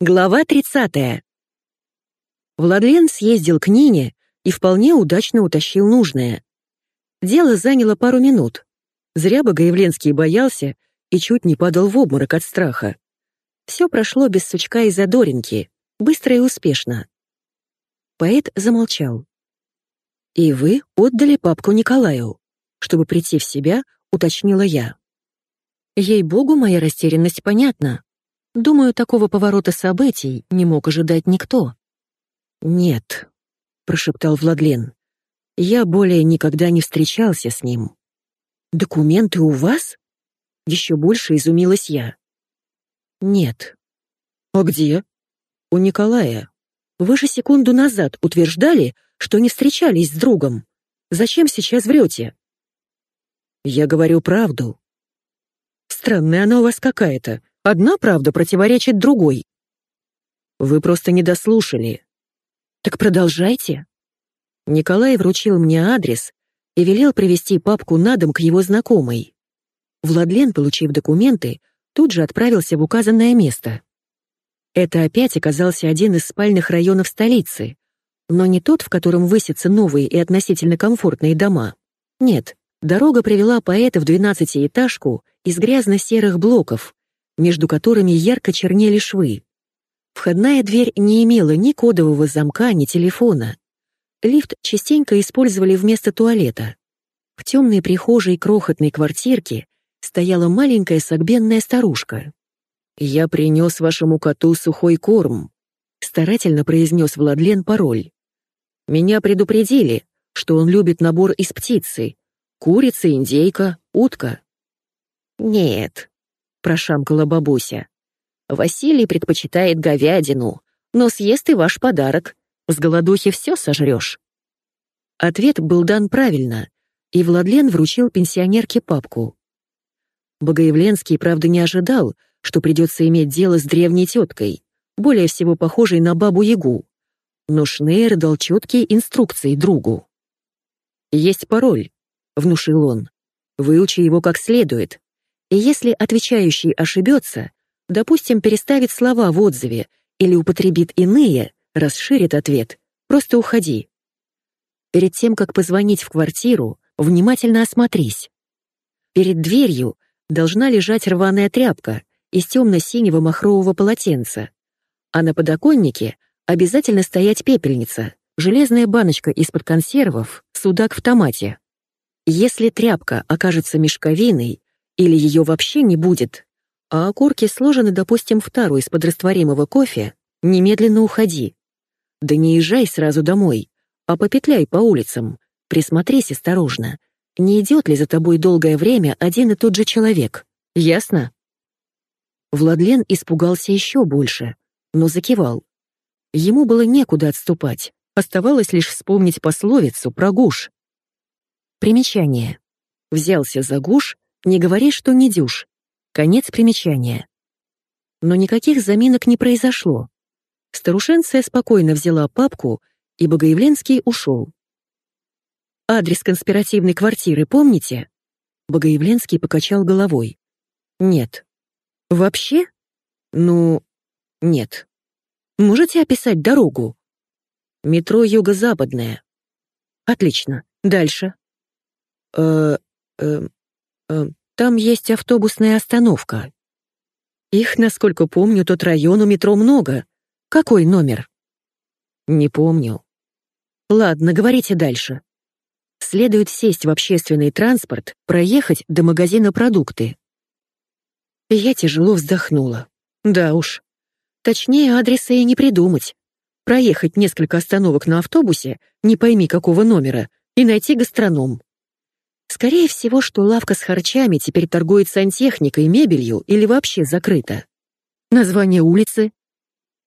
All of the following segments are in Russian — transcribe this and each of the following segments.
Глава 30. Владлен съездил к Нине и вполне удачно утащил нужное. Дело заняло пару минут. Зря Богоявленский боялся и чуть не падал в обморок от страха. Все прошло без сучка и задоринки, быстро и успешно. Поэт замолчал. «И вы отдали папку Николаю?» Чтобы прийти в себя, уточнила я. Ей-богу, моя растерянность понятна. Думаю, такого поворота событий не мог ожидать никто. «Нет», — прошептал Владлен, — «я более никогда не встречался с ним». «Документы у вас?» Еще больше изумилась я. «Нет». «А где?» «У Николая. Вы же секунду назад утверждали, что не встречались с другом. Зачем сейчас врете?» «Я говорю правду». «Странная она у вас какая-то. Одна правда противоречит другой. Вы просто не дослушали. Так продолжайте. Николай вручил мне адрес и велел привести папку на дом к его знакомой. Владлен, получив документы, тут же отправился в указанное место. Это опять оказался один из спальных районов столицы, но не тот, в котором высятся новые и относительно комфортные дома. Нет, дорога привела поэта в двенадцатиэтажку из грязно-серых блоков, между которыми ярко чернели швы. Входная дверь не имела ни кодового замка, ни телефона. Лифт частенько использовали вместо туалета. В темной прихожей крохотной квартирки стояла маленькая согбенная старушка. «Я принес вашему коту сухой корм», — старательно произнес Владлен пароль. «Меня предупредили, что он любит набор из птицы. Курица, индейка, утка». «Нет, — прошамкала бабуся. «Василий предпочитает говядину, но съест и ваш подарок. С голодухи все сожрешь». Ответ был дан правильно, и Владлен вручил пенсионерке папку. Богоявленский, правда, не ожидал, что придется иметь дело с древней теткой, более всего похожей на бабу-ягу. Но Шнейр дал четкие инструкции другу. «Есть пароль», — внушил он. «Выучи его как следует, и если отвечающий ошибется, допустим, переставит слова в отзыве или употребит иные, расширит ответ, просто уходи. Перед тем, как позвонить в квартиру, внимательно осмотрись. Перед дверью должна лежать рваная тряпка из темно-синего махрового полотенца, а на подоконнике обязательно стоять пепельница, железная баночка из-под консервов, судак в томате. Если тряпка окажется мешковиной или ее вообще не будет, а окурки сложены, допустим, в тару из-под растворимого кофе, немедленно уходи. Да не езжай сразу домой, а попетляй по улицам, присмотрись осторожно, не идет ли за тобой долгое время один и тот же человек, ясно? Владлен испугался еще больше, но закивал. Ему было некуда отступать, оставалось лишь вспомнить пословицу про гуш. Примечание. Взялся за гуш не говори, что не дюж. Конец примечания. Но никаких заминок не произошло. Старушенция спокойно взяла папку, и Богоявленский ушел. «Адрес конспиративной квартиры помните?» Богоявленский покачал головой. «Нет». «Вообще?» «Ну, нет». «Можете описать дорогу?» «Метро юго-западное». «Отлично. Дальше». «Э, э, Э, там есть автобусная остановка. Их, насколько помню, тот район у метро много. Какой номер? Не помню. Ладно, говорите дальше. Следует сесть в общественный транспорт, проехать до магазина продукты. Я тяжело вздохнула. Да уж. Точнее, адреса и не придумать. Проехать несколько остановок на автобусе, не пойми какого номера, и найти гастроном. Скорее всего, что лавка с харчами теперь торгует сантехникой, мебелью или вообще закрыта. Название улицы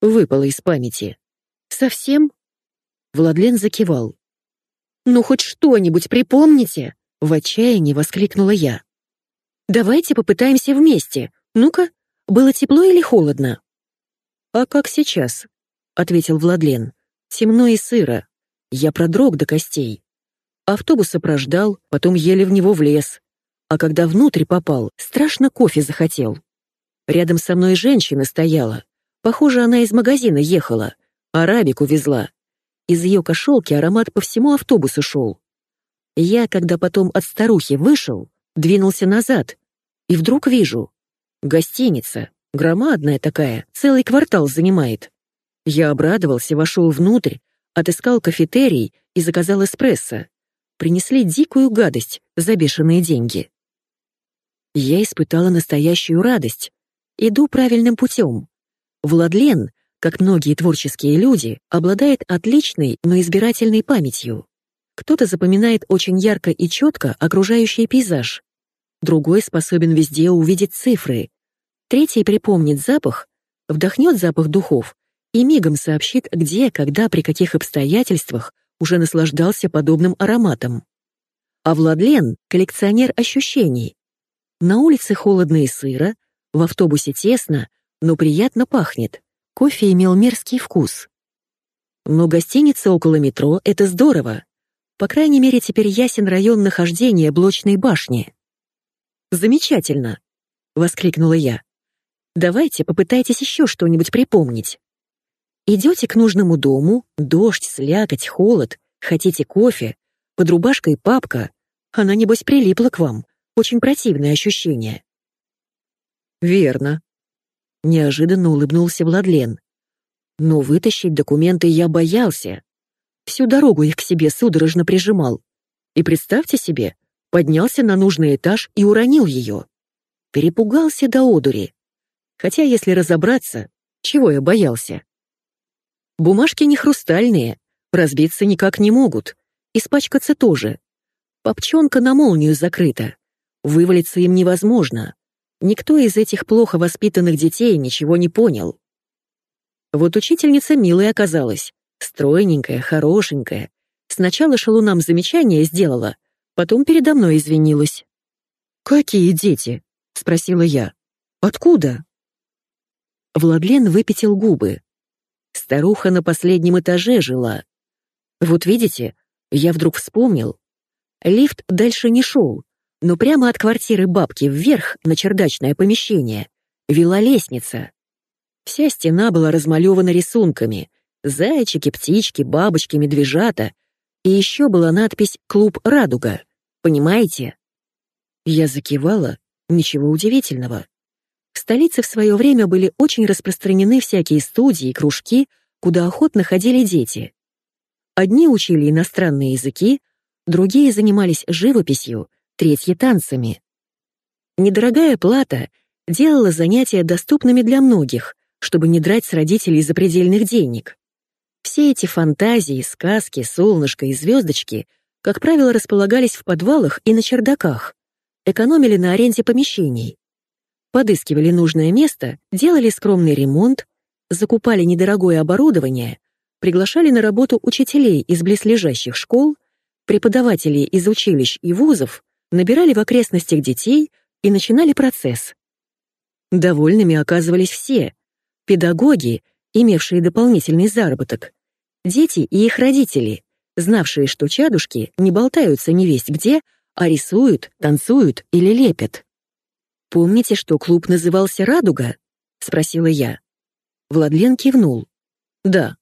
выпало из памяти. Совсем? Владлен закивал. «Ну, хоть что-нибудь припомните!» — в отчаянии воскликнула я. «Давайте попытаемся вместе. Ну-ка, было тепло или холодно?» «А как сейчас?» — ответил Владлен. «Темно и сыро. Я продрог до костей. Автобуса прождал, потом еле в него влез. А когда внутрь попал, страшно кофе захотел. Рядом со мной женщина стояла. Похоже, она из магазина ехала, арабику везла. Из ее кошелки аромат по всему автобусу шел. Я, когда потом от старухи вышел, двинулся назад, и вдруг вижу. Гостиница, громадная такая, целый квартал занимает. Я обрадовался, вошел внутрь, отыскал кафетерий и заказал эспрессо. Принесли дикую гадость за бешеные деньги. Я испытала настоящую радость. Иду правильным путем. Владлен, как многие творческие люди, обладает отличной, но избирательной памятью. Кто-то запоминает очень ярко и четко окружающий пейзаж. Другой способен везде увидеть цифры. Третий припомнит запах, вдохнет запах духов и мигом сообщит, где, когда, при каких обстоятельствах уже наслаждался подобным ароматом. А Владлен — коллекционер ощущений. На улице холодно и сыро, в автобусе тесно, но приятно пахнет. Кофе имел мерзкий вкус. Но гостиница около метро — это здорово. По крайней мере, теперь ясен район нахождения блочной башни. «Замечательно!» — воскликнула я. «Давайте попытайтесь еще что-нибудь припомнить. Идете к нужному дому, дождь, слякоть, холод, хотите кофе, под рубашкой папка, она, небось, прилипла к вам. Очень противное ощущение». «Верно», — неожиданно улыбнулся Владлен. «Но вытащить документы я боялся. Всю дорогу их к себе судорожно прижимал. И представьте себе, поднялся на нужный этаж и уронил ее. Перепугался до одури. Хотя, если разобраться, чего я боялся? Бумажки не хрустальные, разбиться никак не могут, испачкаться тоже. Попчонка на молнию закрыта. Вывалиться им невозможно. Никто из этих плохо воспитанных детей ничего не понял. Вот учительница милая оказалась, стройненькая, хорошенькая. Сначала шалунам замечание сделала, Потом передо мной извинилась. «Какие дети?» — спросила я. «Откуда?» Владлен выпятил губы. Старуха на последнем этаже жила. Вот видите, я вдруг вспомнил. Лифт дальше не шел, но прямо от квартиры бабки вверх на чердачное помещение вела лестница. Вся стена была размалевана рисунками. Зайчики, птички, бабочки, медвежата. И еще была надпись «Клуб Радуга». Понимаете? Я закивала, ничего удивительного. Столице в свое время были очень распространены всякие студии, кружки, куда охотно ходили дети. Одни учили иностранные языки, другие занимались живописью, третьи — танцами. Недорогая плата делала занятия доступными для многих, чтобы не драть с родителей запредельных денег. Все эти фантазии, сказки, солнышко и звездочки как правило, располагались в подвалах и на чердаках, экономили на аренде помещений, подыскивали нужное место, делали скромный ремонт, закупали недорогое оборудование, приглашали на работу учителей из близлежащих школ, преподавателей из училищ и вузов, набирали в окрестностях детей и начинали процесс. Довольными оказывались все — педагоги, имевшие дополнительный заработок, дети и их родители, знавшие, что чадушки не болтаются невесть где, а рисуют, танцуют или лепят. «Помните, что клуб назывался «Радуга»?» — спросила я. Владлен кивнул. «Да.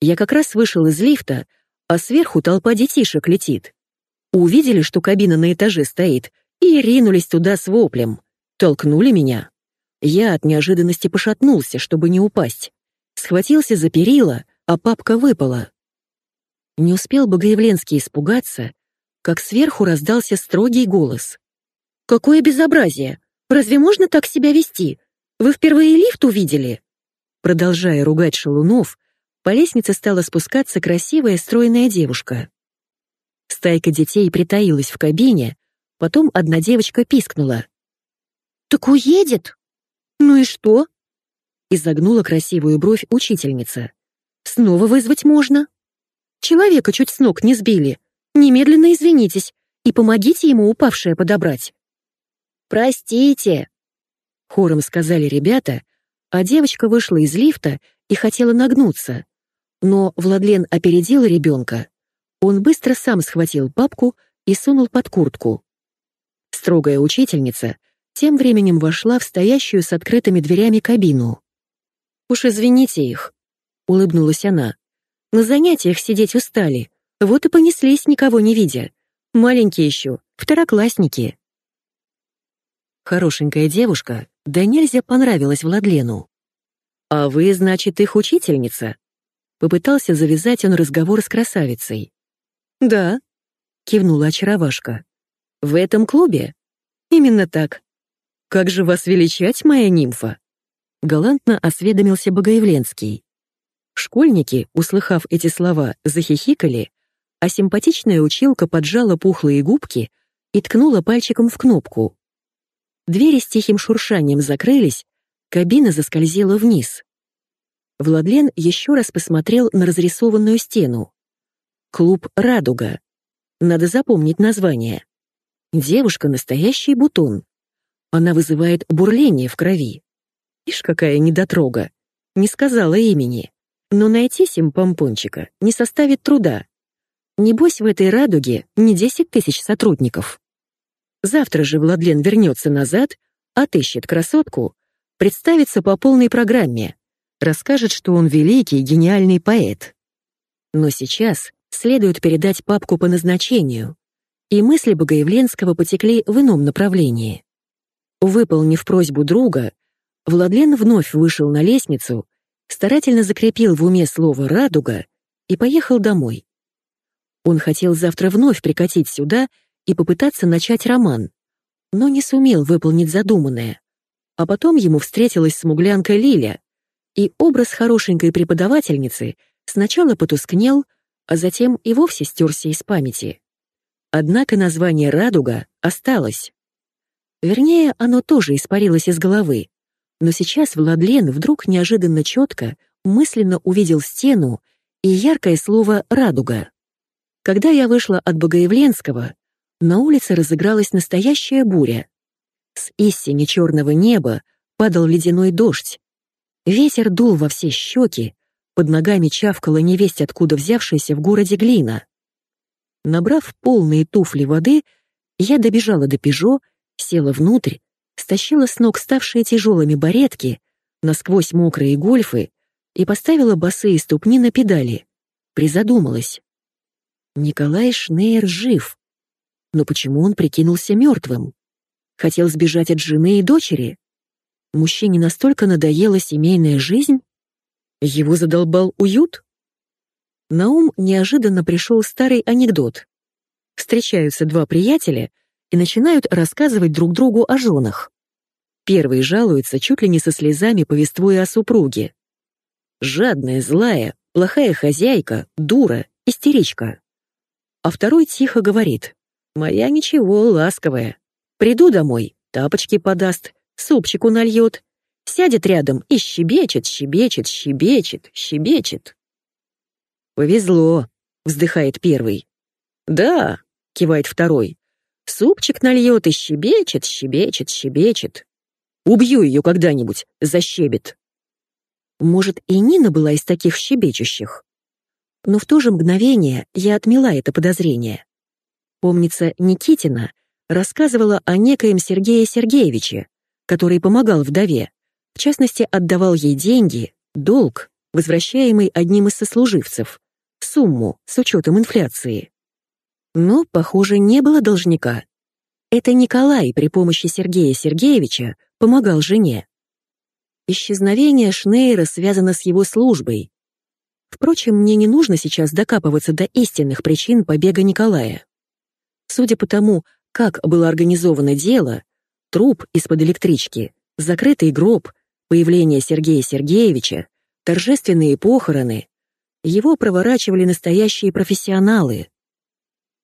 Я как раз вышел из лифта, а сверху толпа детишек летит. Увидели, что кабина на этаже стоит, и ринулись туда с воплем. Толкнули меня. Я от неожиданности пошатнулся, чтобы не упасть. Схватился за перила, а папка выпала. Не успел Богоявленский испугаться, как сверху раздался строгий голос. «Какое безобразие! Разве можно так себя вести? Вы впервые лифт увидели?» Продолжая ругать шалунов, по лестнице стала спускаться красивая стройная девушка. Стайка детей притаилась в кабине, потом одна девочка пискнула. «Так уедет?» «Ну и что?» Изогнула красивую бровь учительница. «Снова вызвать можно?» Человека чуть с ног не сбили. Немедленно извинитесь и помогите ему упавшее подобрать». «Простите», — хором сказали ребята, а девочка вышла из лифта и хотела нагнуться. Но Владлен опередил ребенка. Он быстро сам схватил папку и сунул под куртку. Строгая учительница тем временем вошла в стоящую с открытыми дверями кабину. «Уж извините их», — улыбнулась она. «На занятиях сидеть устали, вот и понеслись, никого не видя. Маленькие еще, второклассники». Хорошенькая девушка, да нельзя понравилась Владлену. «А вы, значит, их учительница?» Попытался завязать он разговор с красавицей. «Да», — кивнула очаровашка. «В этом клубе?» «Именно так. Как же вас величать, моя нимфа?» Галантно осведомился Богоявленский. Школьники, услыхав эти слова, захихикали, а симпатичная училка поджала пухлые губки и ткнула пальчиком в кнопку. Двери с тихим шуршанием закрылись, кабина заскользила вниз. Владлен еще раз посмотрел на разрисованную стену. Клуб «Радуга». Надо запомнить название. Девушка — настоящий бутон. Она вызывает бурление в крови. Ишь, какая недотрога. Не сказала имени. Но найти симпомпончика не составит труда. Небось, в этой радуге не десять тысяч сотрудников. Завтра же Владлен вернется назад, отыщет красотку, представится по полной программе, расскажет, что он великий, гениальный поэт. Но сейчас следует передать папку по назначению, и мысли Богоявленского потекли в ином направлении. Выполнив просьбу друга, Владлен вновь вышел на лестницу, старательно закрепил в уме слово «радуга» и поехал домой. Он хотел завтра вновь прикатить сюда и попытаться начать роман, но не сумел выполнить задуманное. А потом ему встретилась смуглянка Лиля, и образ хорошенькой преподавательницы сначала потускнел, а затем и вовсе стерся из памяти. Однако название «Радуга» осталось. Вернее, оно тоже испарилось из головы. Но сейчас Владлен вдруг неожиданно четко, мысленно увидел стену и яркое слово «радуга». Когда я вышла от Богоявленского, на улице разыгралась настоящая буря. С истине черного неба падал ледяной дождь. Ветер дул во все щеки, под ногами чавкала невесть откуда взявшаяся в городе глина. Набрав полные туфли воды, я добежала до «Пежо», села внутрь, стащила с ног ставшие тяжелыми баретки, насквозь мокрые гольфы и поставила босые ступни на педали. Призадумалась. Николай Шнейер жив. Но почему он прикинулся мертвым? Хотел сбежать от жены и дочери? Мужчине настолько надоела семейная жизнь? Его задолбал уют? На ум неожиданно пришел старый анекдот. Встречаются два приятеля и начинают рассказывать друг другу о женах. Первый жалуется чуть ли не со слезами, повествуя о супруге. Жадная, злая, плохая хозяйка, дура, истеричка. А второй тихо говорит. Моя ничего, ласковая. Приду домой, тапочки подаст, супчику нальет, сядет рядом и щебечет, щебечет, щебечет, щебечет. «Повезло», — вздыхает первый. «Да», — кивает второй. «Супчик нальет и щебечет, щебечет, щебечет. Убью ее когда-нибудь, защебет». Может, и Нина была из таких щебечущих? Но в то же мгновение я отмела это подозрение. Помнится, Никитина рассказывала о некоем Сергее Сергеевиче, который помогал вдове, в частности, отдавал ей деньги, долг, возвращаемый одним из сослуживцев, сумму с учетом инфляции. Но, похоже, не было должника. Это Николай при помощи Сергея Сергеевича помогал жене. Исчезновение Шнейра связано с его службой. Впрочем, мне не нужно сейчас докапываться до истинных причин побега Николая. Судя по тому, как было организовано дело, труп из-под электрички, закрытый гроб, появление Сергея Сергеевича, торжественные похороны, его проворачивали настоящие профессионалы.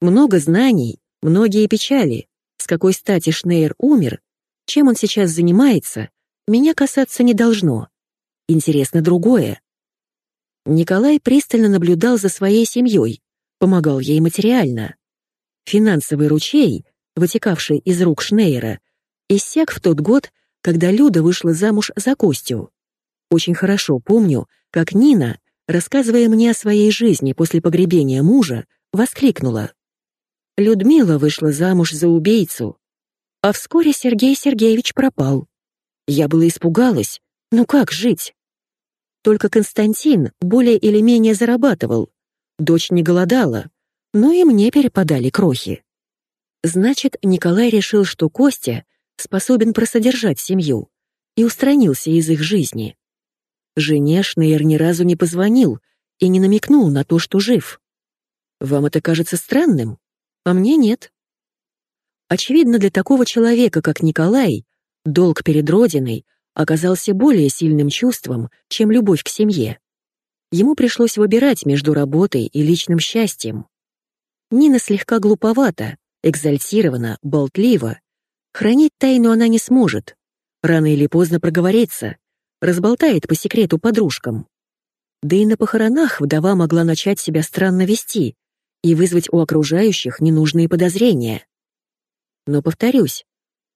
Много знаний, многие печали. С какой стати Шнейр умер, чем он сейчас занимается, меня касаться не должно. Интересно другое. Николай пристально наблюдал за своей семьей, помогал ей материально. Финансовый ручей, вытекавший из рук Шнейера, иссяк в тот год, когда Люда вышла замуж за Костю. Очень хорошо помню, как Нина, рассказывая мне о своей жизни после погребения мужа, воскликнула. Людмила вышла замуж за убийцу. А вскоре Сергей Сергеевич пропал. Я была испугалась. Ну как жить? Только Константин более или менее зарабатывал. Дочь не голодала, но и мне перепадали крохи. Значит, Николай решил, что Костя способен просодержать семью, и устранился из их жизни. Жене Шнейр ни разу не позвонил и не намекнул на то, что жив. Вам это кажется странным? А мне нет. Очевидно, для такого человека, как Николай, долг перед Родиной оказался более сильным чувством, чем любовь к семье. Ему пришлось выбирать между работой и личным счастьем. Нина слегка глуповата, экзальтирована, болтлива. Хранить тайну она не сможет. Рано или поздно проговорится, разболтает по секрету подружкам. Да и на похоронах вдова могла начать себя странно вести и вызвать у окружающих ненужные подозрения. Но, повторюсь,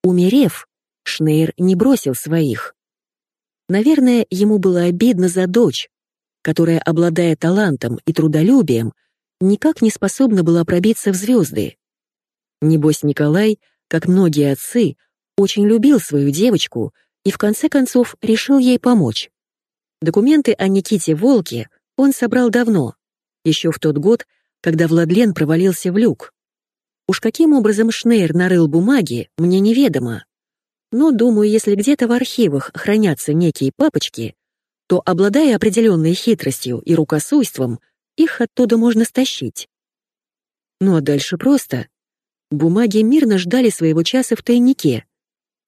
умерев, Шнейр не бросил своих. Наверное, ему было обидно за дочь, которая, обладая талантом и трудолюбием, никак не способна была пробиться в звезды. Небось, Николай, как многие отцы, очень любил свою девочку и в конце концов решил ей помочь. Документы о Никите Волке он собрал давно, еще в тот год, когда Владлен провалился в люк. Уж каким образом Шнейр нарыл бумаги, мне неведомо. Но, думаю, если где-то в архивах хранятся некие папочки, то, обладая определенной хитростью и рукосуйством, их оттуда можно стащить. Ну а дальше просто. Бумаги мирно ждали своего часа в тайнике.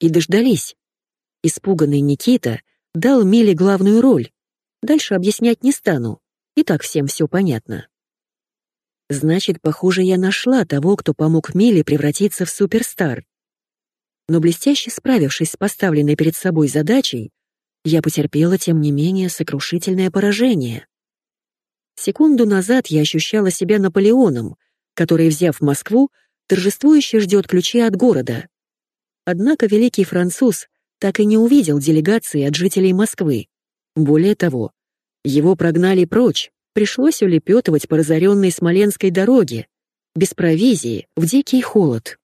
И дождались. Испуганный Никита дал Миле главную роль. Дальше объяснять не стану. И так всем все понятно. Значит, похоже, я нашла того, кто помог Миле превратиться в суперстар. Но блестяще справившись с поставленной перед собой задачей, я потерпела, тем не менее, сокрушительное поражение. Секунду назад я ощущала себя Наполеоном, который, взяв Москву, торжествующе ждет ключи от города. Однако великий француз так и не увидел делегации от жителей Москвы. Более того, его прогнали прочь, пришлось улепетывать по разоренной Смоленской дороге, без провизии, в дикий холод.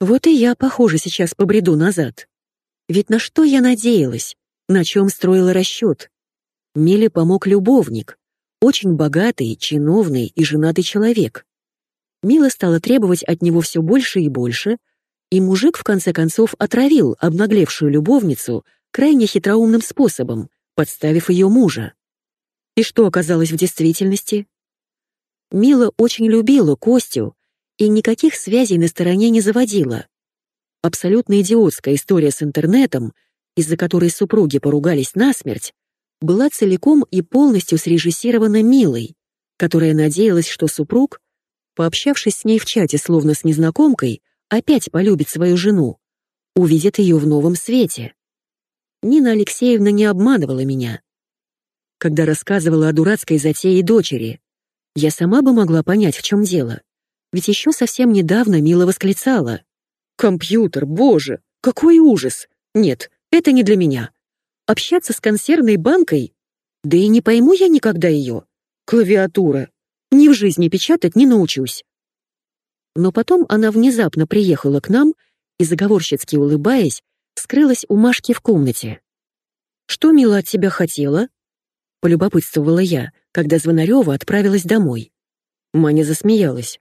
Вот и я, похоже, сейчас побреду назад. Ведь на что я надеялась, на чем строила расчет? Миле помог любовник, очень богатый, чиновный и женатый человек. Мила стала требовать от него все больше и больше, и мужик в конце концов отравил обнаглевшую любовницу крайне хитроумным способом, подставив ее мужа. И что оказалось в действительности? Мила очень любила Костю и никаких связей на стороне не заводила. Абсолютно идиотская история с интернетом, из-за которой супруги поругались насмерть, была целиком и полностью срежиссирована Милой, которая надеялась, что супруг, пообщавшись с ней в чате словно с незнакомкой, опять полюбит свою жену, увидит ее в новом свете. Нина Алексеевна не обманывала меня когда рассказывала о дурацкой затее дочери. Я сама бы могла понять, в чем дело. Ведь еще совсем недавно Мила восклицала. «Компьютер, боже, какой ужас! Нет, это не для меня. Общаться с консервной банкой? Да и не пойму я никогда ее. Клавиатура. Ни в жизни печатать не научусь». Но потом она внезапно приехала к нам и, заговорщицки улыбаясь, скрылась у Машки в комнате. «Что Мила от тебя хотела?» полюбопытствовала я, когда Звонарева отправилась домой. Маня засмеялась.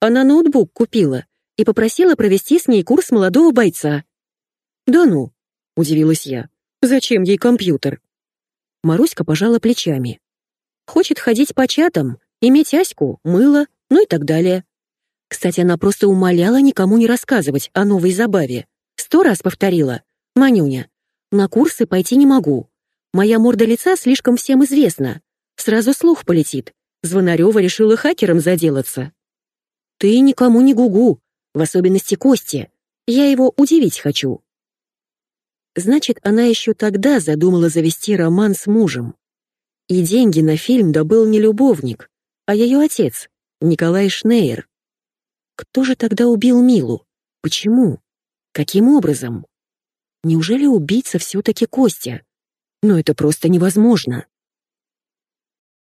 Она ноутбук купила и попросила провести с ней курс молодого бойца. «Да ну», — удивилась я, — «зачем ей компьютер?» Маруська пожала плечами. «Хочет ходить по чатам, иметь Аську, мыло, ну и так далее. Кстати, она просто умоляла никому не рассказывать о новой забаве. Сто раз повторила. «Манюня, на курсы пойти не могу. Моя морда лица слишком всем известна. Сразу слух полетит. Звонарева решила хакером заделаться. Ты никому не гугу, в особенности Косте. Я его удивить хочу. Значит, она еще тогда задумала завести роман с мужем. И деньги на фильм добыл не любовник, а ее отец, Николай Шнейер. Кто же тогда убил Милу? Почему? Каким образом? Неужели убийца все-таки Костя? Но это просто невозможно.